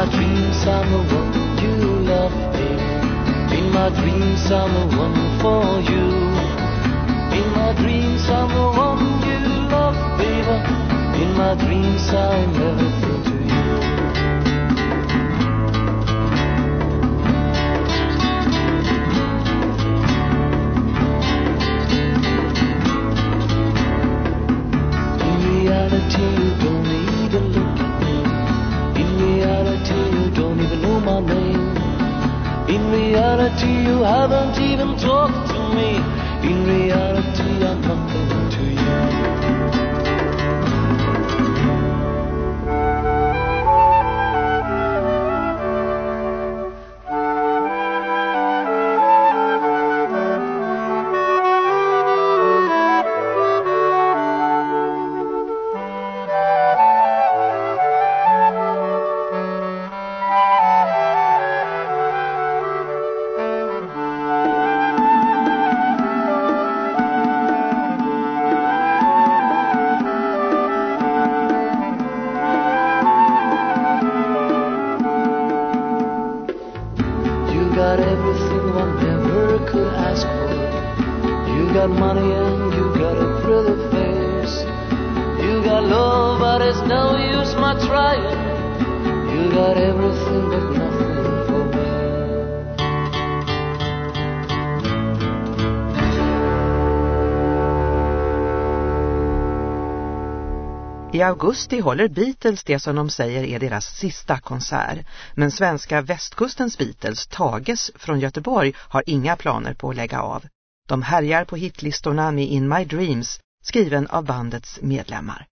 my dreams, I'm the one you love me. In my dreams, I'm the one for you. In my dreams, I'm the one you love, baby. In my dreams I'm everything. Reality, you haven't even talked to got everything one ever could ask for. You got money and you got a pretty face. You got love, but it's no use my trying. You got everything but nothing I augusti håller Beatles det som de säger är deras sista konsert. Men svenska västkustens Beatles, Tages från Göteborg, har inga planer på att lägga av. De härjar på hitlistorna med In My Dreams, skriven av bandets medlemmar.